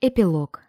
Эпилог.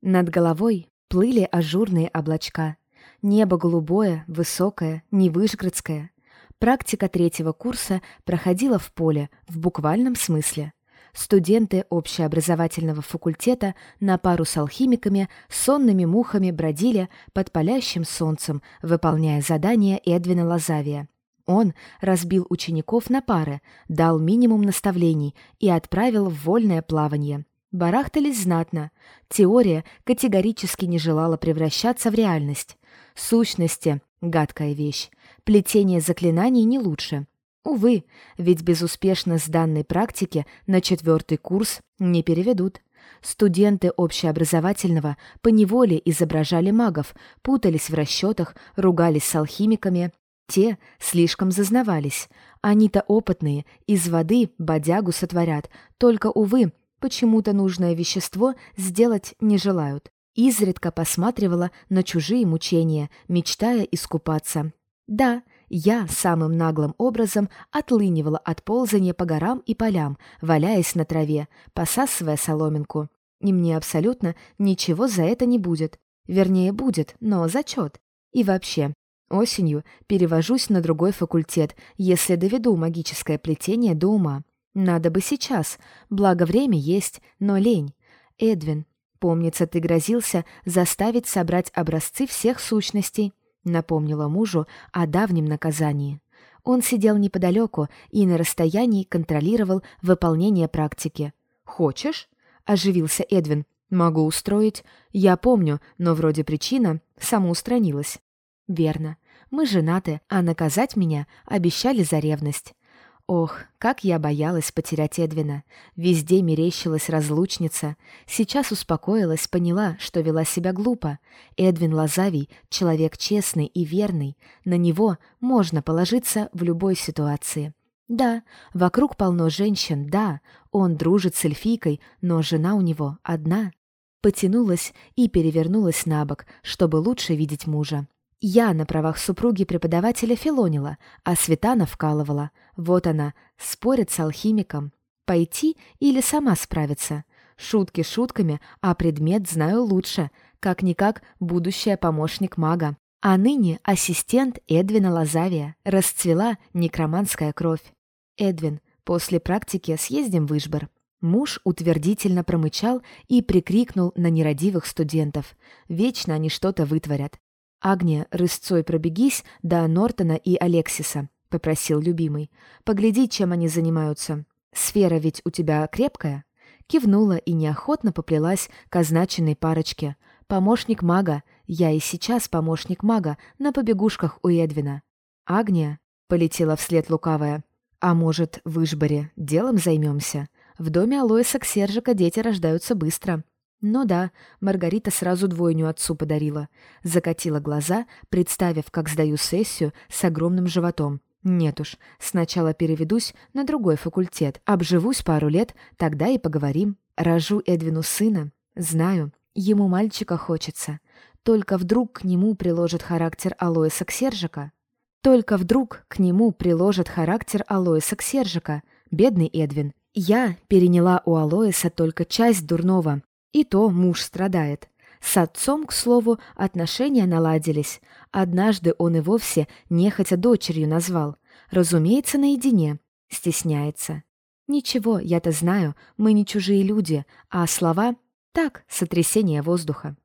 Над головой плыли ажурные облачка. Небо голубое, высокое, невышгородское. Практика третьего курса проходила в поле, в буквальном смысле. Студенты общеобразовательного факультета на пару с алхимиками сонными мухами бродили под палящим солнцем, выполняя задания Эдвина Лазавия. Он разбил учеников на пары, дал минимум наставлений и отправил в вольное плавание – Барахтались знатно. Теория категорически не желала превращаться в реальность. Сущности — гадкая вещь. Плетение заклинаний не лучше. Увы, ведь безуспешно сданной практики на четвертый курс не переведут. Студенты общеобразовательного поневоле изображали магов, путались в расчетах, ругались с алхимиками. Те слишком зазнавались. Они-то опытные, из воды бодягу сотворят, только, увы, Почему-то нужное вещество сделать не желают. Изредка посматривала на чужие мучения, мечтая искупаться. Да, я самым наглым образом отлынивала от ползания по горам и полям, валяясь на траве, посасывая соломинку. И мне абсолютно ничего за это не будет. Вернее, будет, но зачет. И вообще, осенью перевожусь на другой факультет, если доведу магическое плетение до ума. Надо бы сейчас, благо время есть, но лень. Эдвин, помнится, ты грозился заставить собрать образцы всех сущностей, напомнила мужу о давнем наказании. Он сидел неподалеку и на расстоянии контролировал выполнение практики. «Хочешь?» — оживился Эдвин. «Могу устроить. Я помню, но вроде причина самоустранилась». «Верно. Мы женаты, а наказать меня обещали за ревность. Ох, как я боялась потерять Эдвина. Везде мерещилась разлучница. Сейчас успокоилась, поняла, что вела себя глупо. Эдвин Лазавий — человек честный и верный. На него можно положиться в любой ситуации. Да, вокруг полно женщин, да, он дружит с эльфийкой, но жена у него одна. Потянулась и перевернулась на бок, чтобы лучше видеть мужа. Я на правах супруги преподавателя филонила, а Светана вкалывала. Вот она, спорит с алхимиком. Пойти или сама справиться? Шутки шутками, а предмет знаю лучше. Как-никак будущая помощник мага. А ныне ассистент Эдвина Лазавия. Расцвела некроманская кровь. Эдвин, после практики съездим в Ишбор. Муж утвердительно промычал и прикрикнул на нерадивых студентов. Вечно они что-то вытворят. «Агния, рысцой пробегись до Нортона и Алексиса», — попросил любимый. «Погляди, чем они занимаются. Сфера ведь у тебя крепкая?» Кивнула и неохотно поплелась к означенной парочке. «Помощник мага. Я и сейчас помощник мага на побегушках у Эдвина». «Агния?» — полетела вслед лукавая. «А может, в Ишборе делом займемся? В доме Алоиса Ксержика дети рождаются быстро». Ну да, Маргарита сразу двойню отцу подарила. Закатила глаза, представив, как сдаю сессию с огромным животом. Нет уж, сначала переведусь на другой факультет, обживусь пару лет, тогда и поговорим. Рожу Эдвину сына. Знаю, ему мальчика хочется. Только вдруг к нему приложит характер Алоиса Ксержика. Только вдруг к нему приложит характер Алоиса Ксержика. Бедный Эдвин. Я переняла у Алоиса только часть дурного, и то муж страдает. С отцом, к слову, отношения наладились. Однажды он и вовсе нехотя дочерью назвал. Разумеется, наедине. Стесняется. Ничего, я-то знаю, мы не чужие люди, а слова — так, сотрясение воздуха.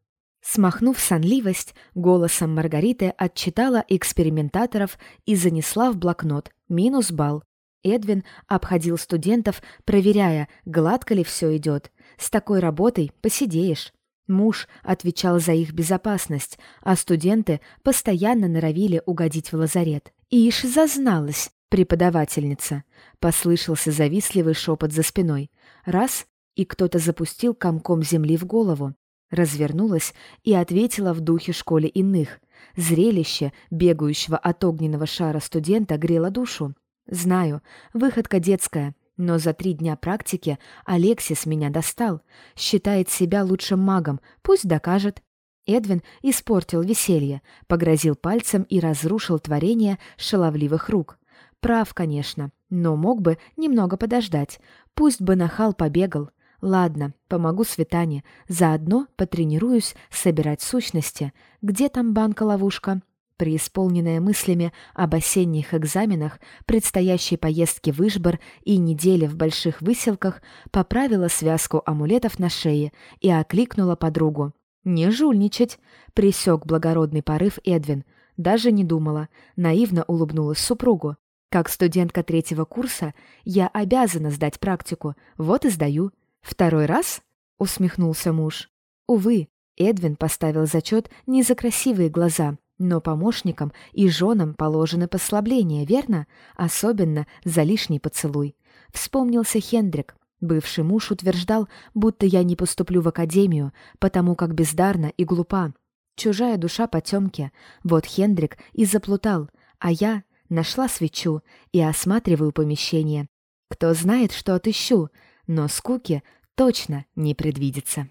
Смахнув сонливость, голосом Маргариты отчитала экспериментаторов и занесла в блокнот минус балл. Эдвин обходил студентов, проверяя, гладко ли все идет. С такой работой посидеешь. Муж отвечал за их безопасность, а студенты постоянно норовили угодить в лазарет. «Ишь, зазналась, преподавательница!» — послышался завистливый шепот за спиной. Раз — и кто-то запустил комком земли в голову. Развернулась и ответила в духе школе иных. Зрелище бегающего от огненного шара студента грело душу. Знаю, выходка детская, но за три дня практики Алексис меня достал. Считает себя лучшим магом, пусть докажет. Эдвин испортил веселье, погрозил пальцем и разрушил творение шаловливых рук. Прав, конечно, но мог бы немного подождать. Пусть бы нахал побегал. Ладно, помогу Светане, заодно потренируюсь собирать сущности. Где там банка-ловушка? Преисполненная мыслями об осенних экзаменах, предстоящей поездке в Ижбор и неделе в больших выселках, поправила связку амулетов на шее и окликнула подругу. «Не жульничать!» — присек благородный порыв Эдвин. Даже не думала, наивно улыбнулась супругу. «Как студентка третьего курса я обязана сдать практику, вот и сдаю». «Второй раз?» — усмехнулся муж. Увы, Эдвин поставил зачет не за красивые глаза, но помощникам и женам положено послабление, верно? Особенно за лишний поцелуй. Вспомнился Хендрик. Бывший муж утверждал, будто я не поступлю в академию, потому как бездарна и глупа. Чужая душа потемки. Вот Хендрик и заплутал, а я нашла свечу и осматриваю помещение. Кто знает, что отыщу, но скуки точно не предвидится.